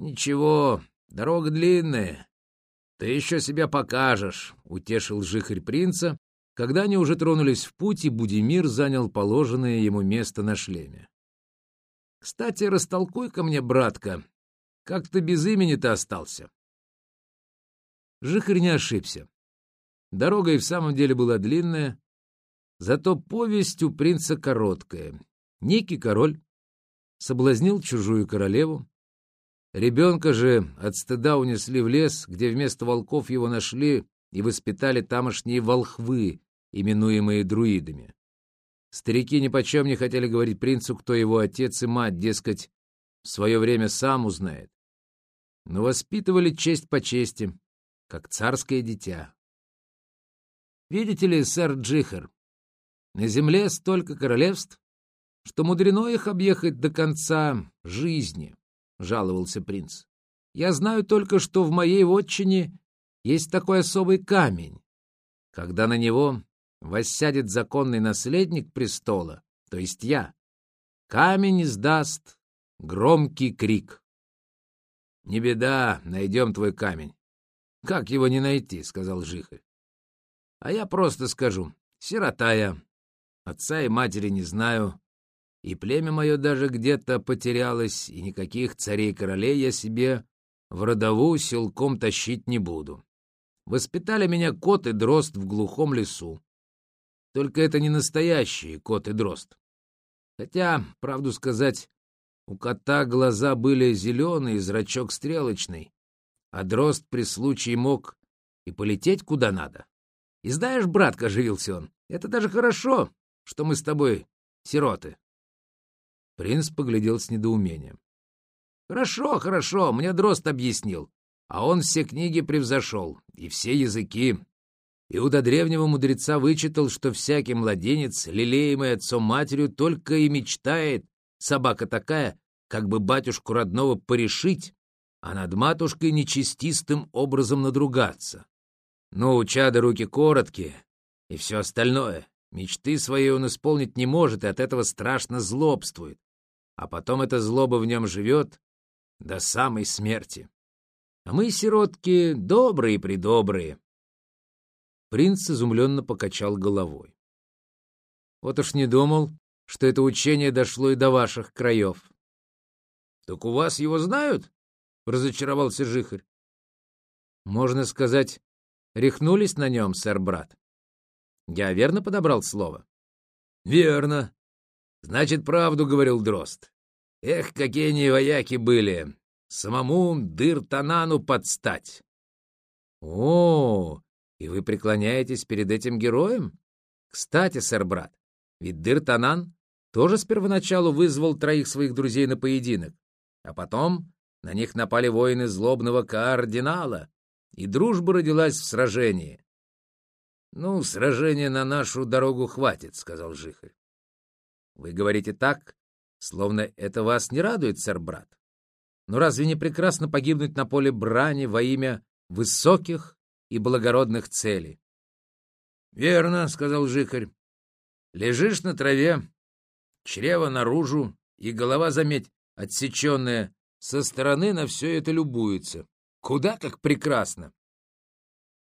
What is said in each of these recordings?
Ничего, дорога длинная. Ты еще себя покажешь, — утешил жихарь принца, когда они уже тронулись в путь, и Будимир занял положенное ему место на шлеме. Кстати, растолкуй-ка мне, братка, как ты без имени-то остался? Жихарь не ошибся. Дорога и в самом деле была длинная, зато повесть у принца короткая. Некий король соблазнил чужую королеву. Ребенка же от стыда унесли в лес, где вместо волков его нашли и воспитали тамошние волхвы, именуемые друидами. Старики нипочем не хотели говорить принцу, кто его отец и мать, дескать, в свое время сам узнает. Но воспитывали честь по чести, как царское дитя. Видите ли, сэр Джихар, на земле столько королевств, что мудрено их объехать до конца жизни, — жаловался принц. Я знаю только, что в моей вотчине есть такой особый камень. Когда на него воссядет законный наследник престола, то есть я, камень издаст громкий крик. — Не беда, найдем твой камень. — Как его не найти? — сказал Жихарь. — А я просто скажу, сирота я, отца и матери не знаю, и племя мое даже где-то потерялось, и никаких царей-королей я себе в родовую силком тащить не буду. Воспитали меня кот и дрозд в глухом лесу. Только это не настоящие кот и дрозд. Хотя, правду сказать, у кота глаза были зеленые, зрачок стрелочный, а дрозд при случае мог и полететь куда надо. И знаешь, братка, оживился он, это даже хорошо, что мы с тобой сироты. Принц поглядел с недоумением. Хорошо, хорошо, мне дрозд объяснил а он все книги превзошел, и все языки. Иуда древнего мудреца вычитал, что всякий младенец, лелеемый отцом-матерью, только и мечтает, собака такая, как бы батюшку родного порешить, а над матушкой нечистистым образом надругаться. Но у чада руки короткие, и все остальное. Мечты свои он исполнить не может, и от этого страшно злобствует. А потом эта злоба в нем живет до самой смерти. А мы, сиротки, добрые-предобрые. Принц изумленно покачал головой. Вот уж не думал, что это учение дошло и до ваших краев. — Так у вас его знают? — разочаровался Жихарь. — Можно сказать, рехнулись на нем, сэр-брат. Я верно подобрал слово? — Верно. Значит, правду говорил Дрозд. Эх, какие они вояки были! самому Дыр-Танану подстать. — О, и вы преклоняетесь перед этим героем? Кстати, сэр-брат, ведь Дыр-Танан тоже с первоначалу вызвал троих своих друзей на поединок, а потом на них напали воины злобного кардинала, и дружба родилась в сражении. — Ну, сражения на нашу дорогу хватит, — сказал Жихарь. — Вы говорите так, словно это вас не радует, сэр-брат. Но разве не прекрасно погибнуть на поле брани во имя высоких и благородных целей? — Верно, — сказал Жихарь. — Лежишь на траве, чрево наружу, и голова, заметь, отсеченная, со стороны на все это любуется. Куда как прекрасно!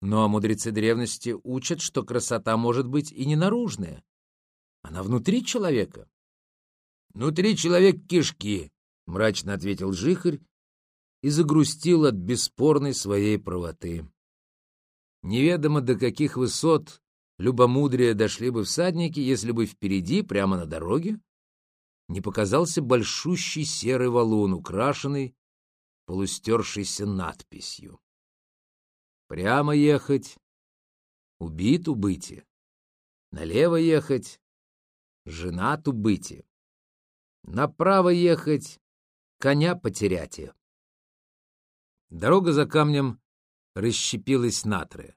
Ну а мудрецы древности учат, что красота может быть и не наружная. Она внутри человека. Внутри человек кишки, — мрачно ответил Жихарь и загрустил от бесспорной своей правоты. Неведомо до каких высот любомудрия дошли бы всадники, если бы впереди, прямо на дороге, не показался большущий серый валун, украшенный полустершейся надписью. Прямо ехать — убит убытие. Налево ехать — женат убытие. Направо ехать коня потеряте. Дорога за камнем расщепилась натрое.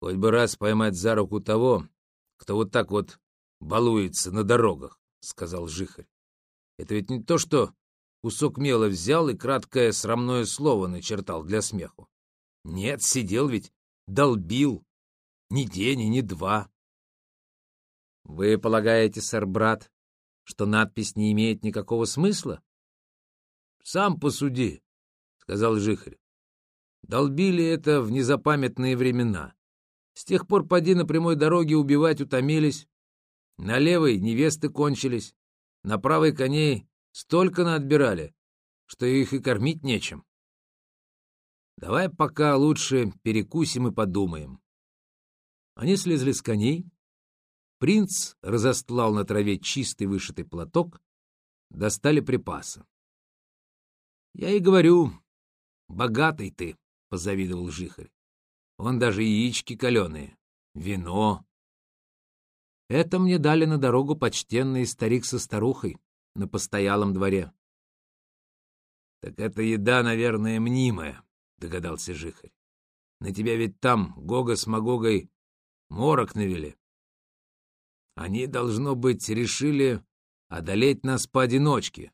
Хоть бы раз поймать за руку того, кто вот так вот балуется на дорогах, — сказал Жихарь. Это ведь не то, что кусок мела взял и краткое срамное слово начертал для смеху. Нет, сидел ведь, долбил. Ни день и ни два. — Вы полагаете, сэр, брат, что надпись не имеет никакого смысла? Сам посуди, — сказал Жихарь. Долбили это в незапамятные времена. С тех пор поди на прямой дороге убивать утомились. На левой невесты кончились. На правой коней столько наотбирали, что их и кормить нечем. Давай пока лучше перекусим и подумаем. Они слезли с коней. Принц разостлал на траве чистый вышитый платок. Достали припасы. Я и говорю, богатый ты, — позавидовал Жихарь. Он даже яички каленые, вино. Это мне дали на дорогу почтенный старик со старухой на постоялом дворе. — Так эта еда, наверное, мнимая, — догадался Жихарь. — На тебя ведь там Гога с Магогой морок навели. Они, должно быть, решили одолеть нас поодиночке.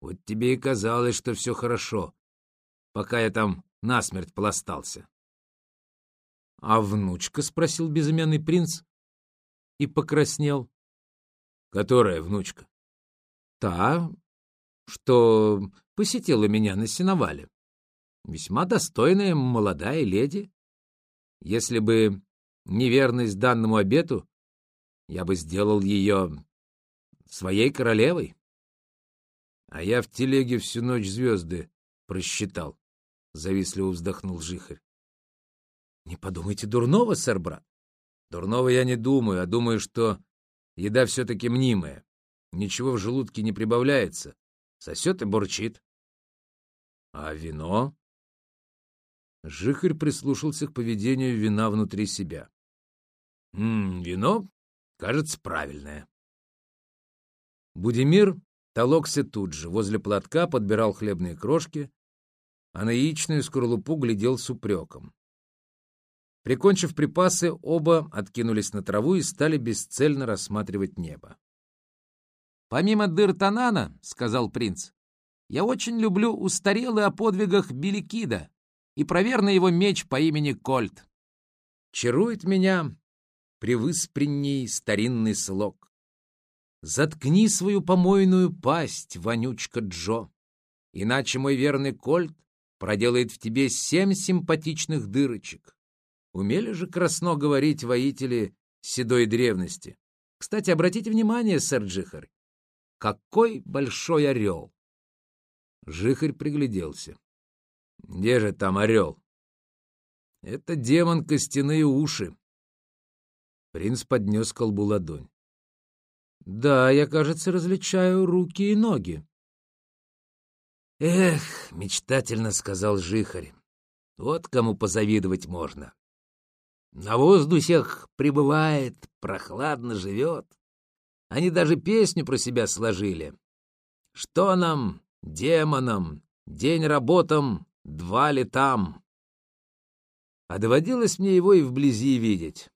Вот тебе и казалось, что все хорошо, пока я там насмерть пластался. — А внучка? — спросил безымянный принц и покраснел. — Которая внучка? — Та, что посетила меня на сеновале. Весьма достойная молодая леди. Если бы неверность данному обету, я бы сделал ее своей королевой. А я в телеге всю ночь звезды просчитал. Завистливо вздохнул Жихарь. Не подумайте дурного, сэр брат. Дурного я не думаю, а думаю, что еда все-таки мнимая. Ничего в желудке не прибавляется. Сосет и бурчит. А вино? Жихарь прислушался к поведению вина внутри себя. «М -м, вино, кажется, правильное. Будимир толокся тут же, возле платка подбирал хлебные крошки, а на яичную скорлупу глядел с упреком. Прикончив припасы, оба откинулись на траву и стали бесцельно рассматривать небо. «Помимо дыр-танана, — сказал принц, — я очень люблю устарелый о подвигах Беликида и проверный его меч по имени Кольт. Чарует меня превыспренний старинный слог. Заткни свою помойную пасть, вонючка Джо, иначе мой верный Кольт проделает в тебе семь симпатичных дырочек. Умели же красно говорить воители седой древности. Кстати, обратите внимание, сэр Джихарь, какой большой орел! Жихарь пригляделся. Где же там орел? Это демон костяные уши. Принц поднес колбу ладонь. Да, я, кажется, различаю руки и ноги. Эх, мечтательно сказал Жихарь. Вот кому позавидовать можно. На воздухах пребывает, прохладно живет. Они даже песню про себя сложили. Что нам, демонам, день работам, два летам. А доводилось мне его и вблизи видеть.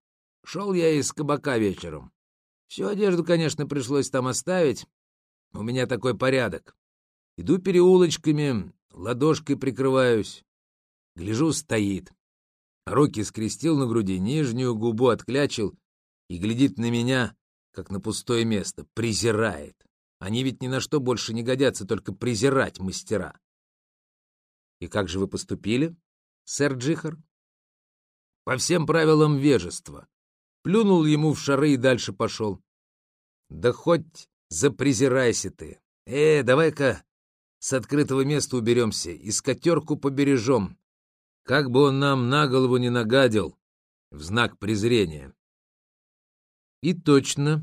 Шел я из кабака вечером. Всю одежду, конечно, пришлось там оставить. У меня такой порядок. Иду переулочками, ладошкой прикрываюсь. Гляжу, стоит. Руки скрестил на груди, нижнюю губу отклячил и глядит на меня, как на пустое место, презирает. Они ведь ни на что больше не годятся, только презирать мастера. И как же вы поступили, сэр Джихар? По всем правилам вежества. Плюнул ему в шары и дальше пошел. Да хоть запрезирайся ты. Э, давай-ка с открытого места уберемся и скотерку побережем. Как бы он нам на голову не нагадил в знак презрения. И точно,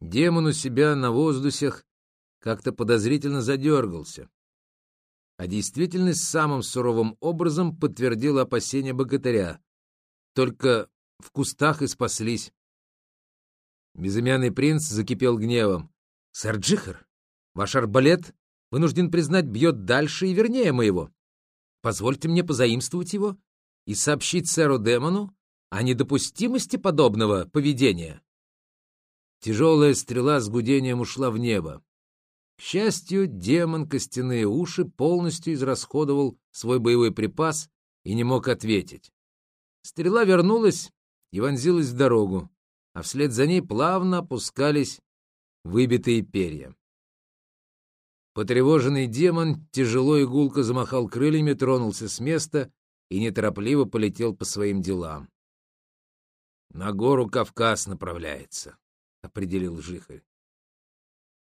демон у себя на воздухах как-то подозрительно задергался а действительность самым суровым образом подтвердила опасения богатыря. Только в кустах и спаслись. Безымянный принц закипел гневом. — Сэр Джихар, ваш арбалет, вынужден признать, бьет дальше и вернее моего. Позвольте мне позаимствовать его и сообщить сэру Демону о недопустимости подобного поведения. Тяжелая стрела с гудением ушла в небо. К счастью, демон костяные уши полностью израсходовал свой боевой припас и не мог ответить. Стрела вернулась и вонзилась в дорогу, а вслед за ней плавно опускались выбитые перья. Потревоженный демон тяжело и гулко замахал крыльями, тронулся с места и неторопливо полетел по своим делам. «На гору Кавказ направляется», — определил Жихарь.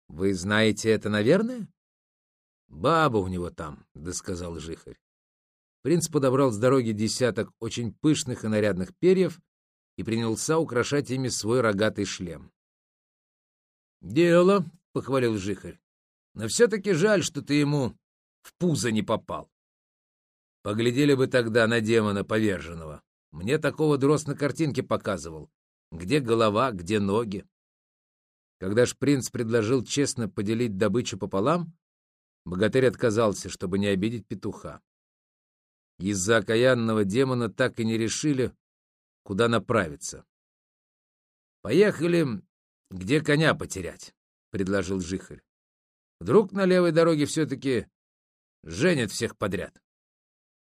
«Вы знаете это, наверное?» «Баба у него там», — досказал Жихарь. Принц подобрал с дороги десяток очень пышных и нарядных перьев и принялся украшать ими свой рогатый шлем. «Дело», — похвалил Жихарь. Но все-таки жаль, что ты ему в пузо не попал. Поглядели бы тогда на демона поверженного. Мне такого дрозд на картинке показывал. Где голова, где ноги. Когда ж принц предложил честно поделить добычу пополам, богатырь отказался, чтобы не обидеть петуха. Из-за окаянного демона так и не решили, куда направиться. «Поехали, где коня потерять», — предложил Жихарь. Вдруг на левой дороге все-таки женят всех подряд.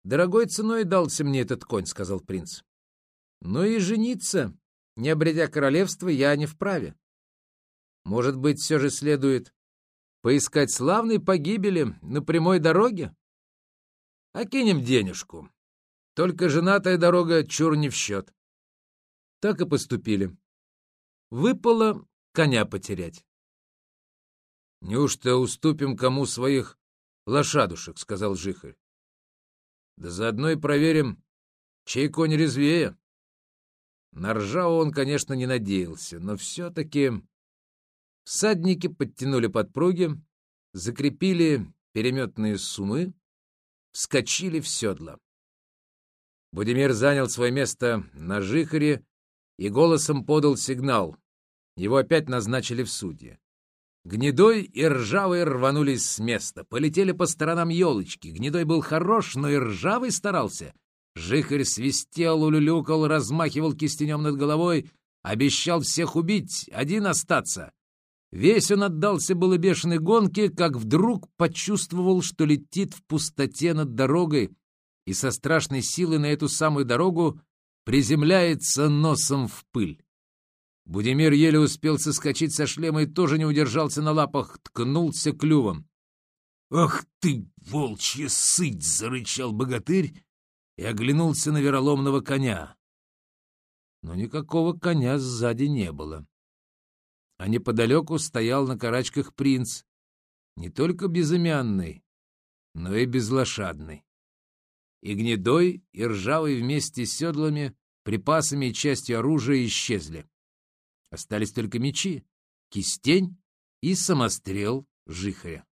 «Дорогой ценой дался мне этот конь», — сказал принц. «Но и жениться, не обретя королевства, я не вправе. Может быть, все же следует поискать славной погибели на прямой дороге? Окинем денежку. Только женатая дорога чур не в счет». Так и поступили. Выпало коня потерять. — Неужто уступим кому своих лошадушек? — сказал Жихарь. — Да заодно и проверим, чей конь резвее. На ржаву он, конечно, не надеялся, но все-таки... Всадники подтянули подпруги, закрепили переметные сумы, вскочили в седло. Будимир занял свое место на жихаре и голосом подал сигнал. Его опять назначили в судьи. Гнедой и Ржавый рванулись с места, полетели по сторонам елочки. Гнедой был хорош, но и Ржавый старался. Жихарь свистел, улюлюкал, размахивал кистенем над головой, обещал всех убить, один остаться. Весь он отдался было бешеной гонке, как вдруг почувствовал, что летит в пустоте над дорогой и со страшной силой на эту самую дорогу приземляется носом в пыль. Будимир еле успел соскочить со шлема и тоже не удержался на лапах, ткнулся клювом. «Ах ты, волчья сыть!» — зарычал богатырь и оглянулся на вероломного коня. Но никакого коня сзади не было. А неподалеку стоял на карачках принц, не только безымянный, но и безлошадный. И гнедой, и ржавый вместе с седлами, припасами и частью оружия исчезли. Остались только мечи, кистень и самострел жихаря.